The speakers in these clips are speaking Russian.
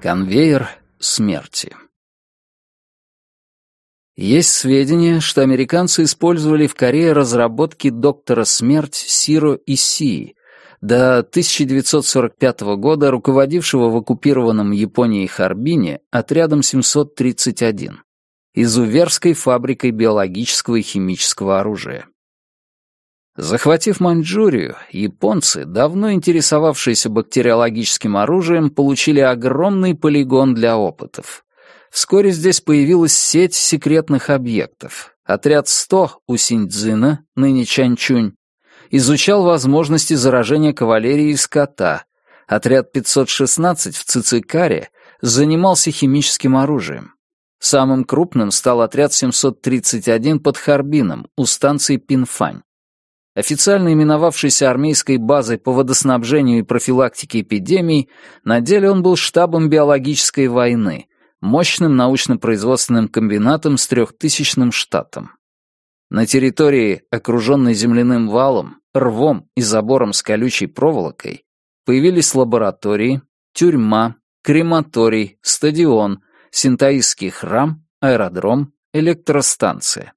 Конвейер смерти. Есть сведения, что американцы использовали в Корее разработки доктора смерть Сиро Исии, до 1945 года руководившего в оккупированном Японией Харбине отрядом 731, изуверской фабрикой биологического и химического оружия. Захватив Маньчжурию, японцы, давно интересовавшиеся бактериологическим оружием, получили огромный полигон для опытов. Вскоре здесь появилась сеть секретных объектов. Отряд 100 у Синьцзина, ныне Чанчунь, изучал возможности заражения кавалерии и скота. Отряд 516 в Цицикаре занимался химическим оружием. Самым крупным стал отряд 731 под Харбином у станции Пинфань. Официально именовавшийся армейской базой по водоснабжению и профилактике эпидемий, на деле он был штабом биологической войны, мощным научно-производственным комбинатом с трехтысячным штатом. На территории, окруженной земляным валом, рвом и забором с колючей проволокой, появились лаборатории, тюрьма, крематорий, стадион, синтаистский храм, аэродром, электростанция.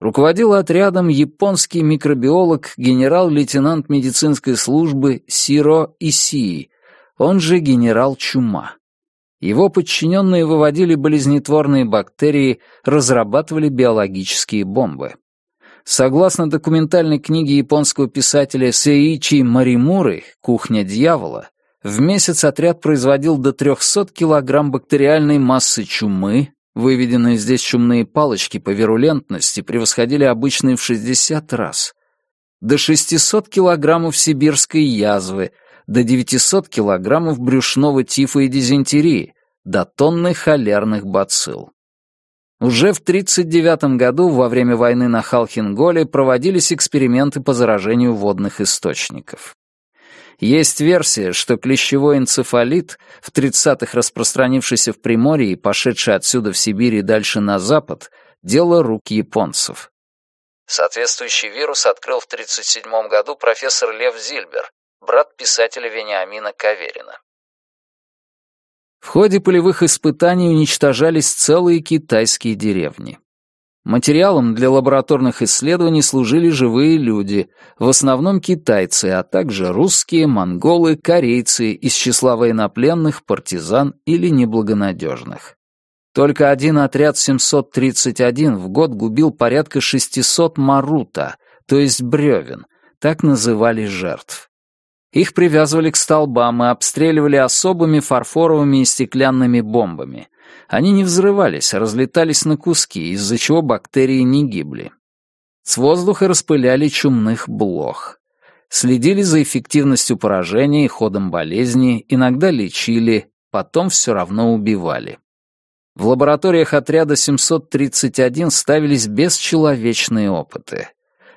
Руководил отрядом японский микробиолог генерал-лейтенант медицинской службы Сиро Исии, он же генерал Чума. Его подчиненные выводили болезнетворные бактерии, разрабатывали биологические бомбы. Согласно документальной книге японского писателя Сеичи Маримуры «Кухня дьявола», в месяц отряд производил до 300 килограмм бактериальной массы чумы, Выведенные здесь чумные палочки по вирулентности превосходили обычные в 60 раз. До 600 килограммов сибирской язвы, до 900 килограммов брюшного тифа и дизентерии, до тонны холерных бацилл. Уже в 1939 году, во время войны на Халхинголе, проводились эксперименты по заражению водных источников. Есть версия, что клещевой энцефалит, в 30-х распространившийся в Приморье и пошедший отсюда в Сибирь и дальше на запад, дело рук японцев. Соответствующий вирус открыл в 1937 году профессор Лев Зильбер, брат писателя Вениамина Каверина. В ходе полевых испытаний уничтожались целые китайские деревни. Материалом для лабораторных исследований служили живые люди, в основном китайцы, а также русские, монголы, корейцы из числа военнопленных, партизан или неблагонадежных. Только один отряд 731 в год губил порядка 600 марута, то есть бревен, так называли жертв. Их привязывали к столбам и обстреливали особыми фарфоровыми и стеклянными бомбами. Они не взрывались, а разлетались на куски, из-за чего бактерии не гибли. С воздуха распыляли чумных блох. Следили за эффективностью поражения и ходом болезни, иногда лечили, потом все равно убивали. В лабораториях отряда 731 ставились бесчеловечные опыты.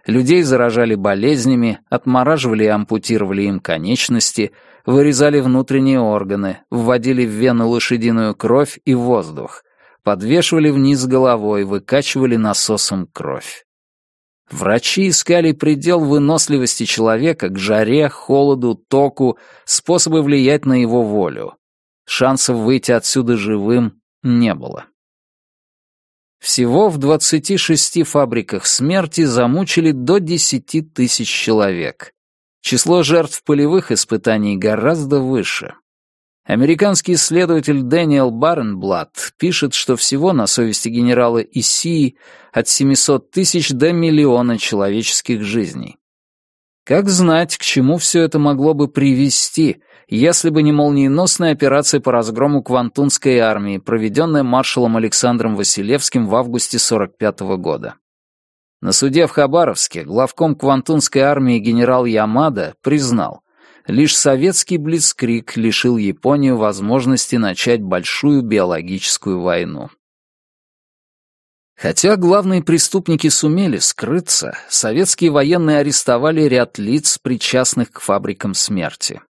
Людей заражали болезнями, отмораживали и ампутировали им конечности, вырезали внутренние органы, вводили в вены лошадиную кровь и воздух, подвешивали вниз головой, выкачивали насосом кровь. Врачи искали предел выносливости человека к жаре, холоду, току, способы влиять на его волю. Шансов выйти отсюда живым не было. Всего в 26 фабриках смерти замучили до 10 тысяч человек. Число жертв полевых испытаний гораздо выше. Американский исследователь Дэниел Баренблат пишет, что всего на совести генерала Исии от 700 тысяч до миллиона человеческих жизней. Как знать, к чему все это могло бы привести, если бы не молниеносная операция по разгрому Квантунской армии, проведенная маршалом Александром Василевским в августе 45 -го года. На суде в Хабаровске главком Квантунской армии генерал Ямада признал, лишь советский блицкрик лишил Японию возможности начать большую биологическую войну. Хотя главные преступники сумели скрыться, советские военные арестовали ряд лиц, причастных к фабрикам смерти.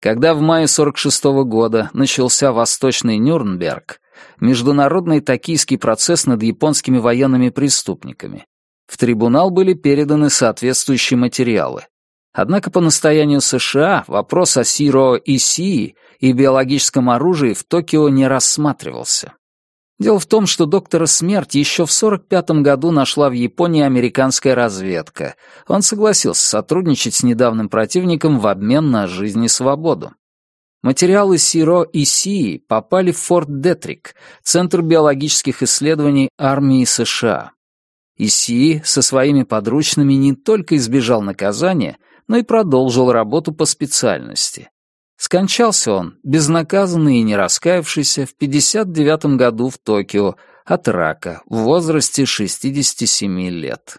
Когда в мае 46 -го года начался Восточный Нюрнберг, международный токийский процесс над японскими военными преступниками, в трибунал были переданы соответствующие материалы. Однако по настоянию США вопрос о Сиро и Сии и биологическом оружии в Токио не рассматривался. Дело в том, что доктора смерть еще в 45 году нашла в Японии американская разведка. Он согласился сотрудничать с недавним противником в обмен на жизнь и свободу. Материалы Сиро и Сии попали в Форт Детрик, Центр биологических исследований армии США. Исии со своими подручными не только избежал наказания, но и продолжил работу по специальности. Скончался он, безнаказанный и не раскаявшийся, в 59 году в Токио от рака в возрасте 67 лет.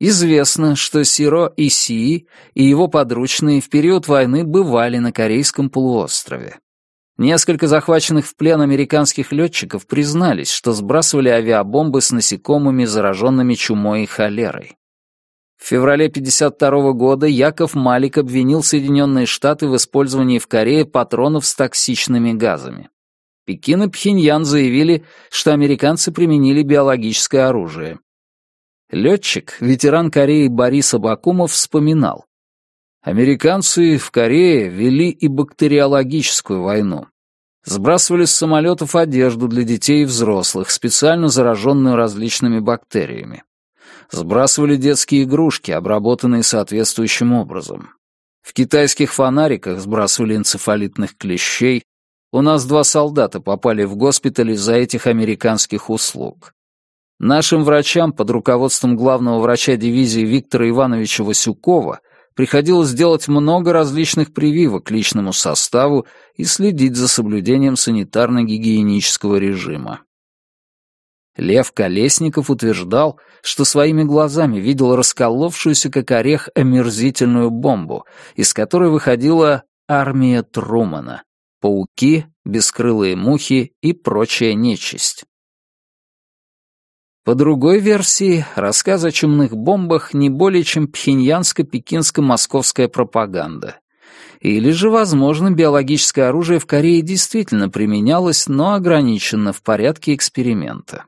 Известно, что Сиро Исии и его подручные в период войны бывали на Корейском полуострове. Несколько захваченных в плен американских летчиков признались, что сбрасывали авиабомбы с насекомыми, зараженными чумой и холерой. В феврале 1952 года Яков Малик обвинил Соединенные Штаты в использовании в Корее патронов с токсичными газами. Пекин и Пхеньян заявили, что американцы применили биологическое оружие. Летчик, ветеран Кореи Борис Абакумов вспоминал. Американцы в Корее вели и бактериологическую войну. Сбрасывали с самолетов одежду для детей и взрослых, специально зараженную различными бактериями. Сбрасывали детские игрушки, обработанные соответствующим образом. В китайских фонариках сбрасывали энцефалитных клещей. У нас два солдата попали в госпиталь из-за этих американских услуг. Нашим врачам под руководством главного врача дивизии Виктора Ивановича Васюкова приходилось делать много различных прививок личному составу и следить за соблюдением санитарно-гигиенического режима. Лев Колесников утверждал, что своими глазами видел расколовшуюся как орех омерзительную бомбу, из которой выходила армия Трумана, пауки, бескрылые мухи и прочая нечисть. По другой версии, рассказ о чумных бомбах не более чем пхеньянско-пекинско-московская пропаганда. Или же, возможно, биологическое оружие в Корее действительно применялось, но ограниченно в порядке эксперимента.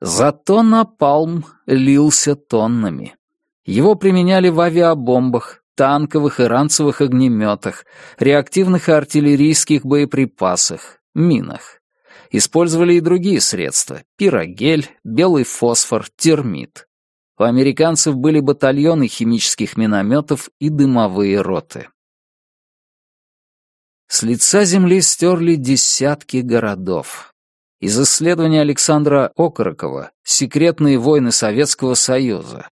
Зато напалм лился тоннами. Его применяли в авиабомбах, танковых и ранцевых огнеметах, реактивных и артиллерийских боеприпасах, минах. Использовали и другие средства — пирогель, белый фосфор, термит. У американцев были батальоны химических минометов и дымовые роты. С лица земли стерли десятки городов. Из исследования Александра Окорокова «Секретные войны Советского Союза»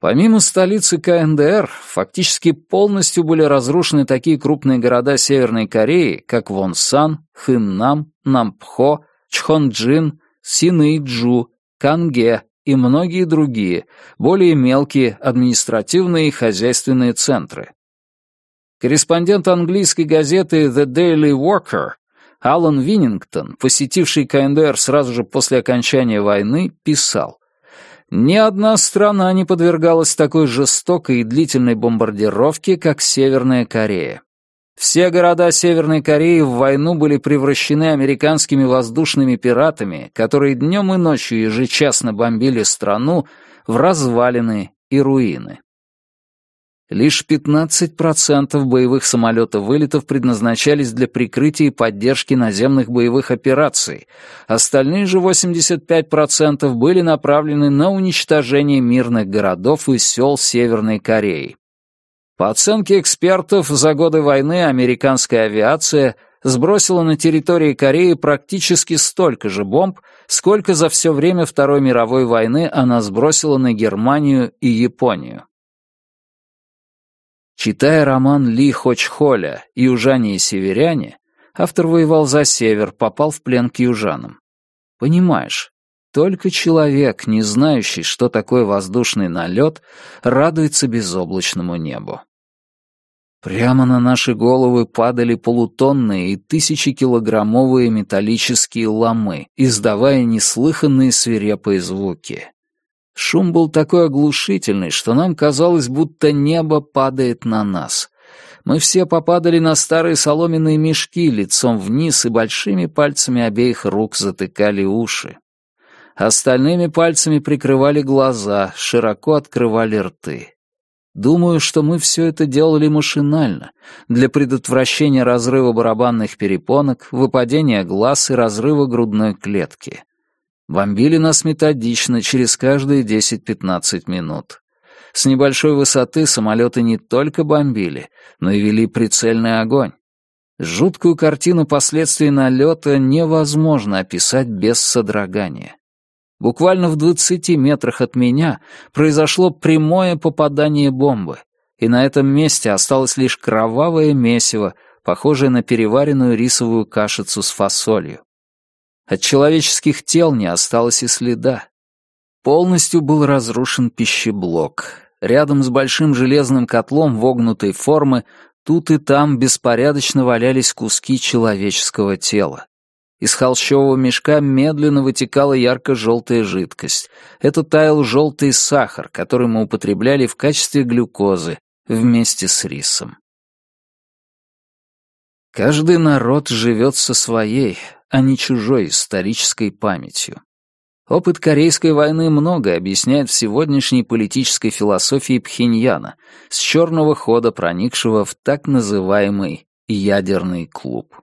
Помимо столицы КНДР, фактически полностью были разрушены такие крупные города Северной Кореи, как Вонсан, Хыннам, Нампхо, Чхонджин, Синыйджу, Канге и многие другие, более мелкие административные и хозяйственные центры. Корреспондент английской газеты The Daily Worker Алан Виннингтон, посетивший КНДР сразу же после окончания войны, писал ни одна страна не подвергалась такой жестокой и длительной бомбардировке, как Северная Корея. Все города Северной Кореи в войну были превращены американскими воздушными пиратами, которые днем и ночью ежечасно бомбили страну в развалины и руины. Лишь 15% боевых самолетов-вылетов предназначались для прикрытия и поддержки наземных боевых операций, остальные же 85% были направлены на уничтожение мирных городов и сел Северной Кореи. По оценке экспертов, за годы войны американская авиация сбросила на территории Кореи практически столько же бомб, сколько за все время Второй мировой войны она сбросила на Германию и Японию. Читая роман Ли Хочхоля «Южане и северяне», автор воевал за север, попал в плен к южанам. Понимаешь, только человек, не знающий, что такое воздушный налет, радуется безоблачному небу. Прямо на наши головы падали полутонные и тысячекилограммовые металлические ломы, издавая неслыханные свирепые звуки. Шум был такой оглушительный, что нам казалось, будто небо падает на нас. Мы все попадали на старые соломенные мешки лицом вниз и большими пальцами обеих рук затыкали уши. Остальными пальцами прикрывали глаза, широко открывали рты. Думаю, что мы все это делали машинально, для предотвращения разрыва барабанных перепонок, выпадения глаз и разрыва грудной клетки. Бомбили нас методично, через каждые 10-15 минут. С небольшой высоты самолеты не только бомбили, но и вели прицельный огонь. Жуткую картину последствий налета невозможно описать без содрогания. Буквально в 20 метрах от меня произошло прямое попадание бомбы, и на этом месте осталось лишь кровавое месиво, похожее на переваренную рисовую кашицу с фасолью. От человеческих тел не осталось и следа. Полностью был разрушен пищеблок. Рядом с большим железным котлом вогнутой формы тут и там беспорядочно валялись куски человеческого тела. Из холщового мешка медленно вытекала ярко-желтая жидкость. Это таял желтый сахар, который мы употребляли в качестве глюкозы вместе с рисом. Каждый народ живет со своей, а не чужой исторической памятью. Опыт Корейской войны многое объясняет в сегодняшней политической философии Пхеньяна, с черного хода проникшего в так называемый ядерный клуб.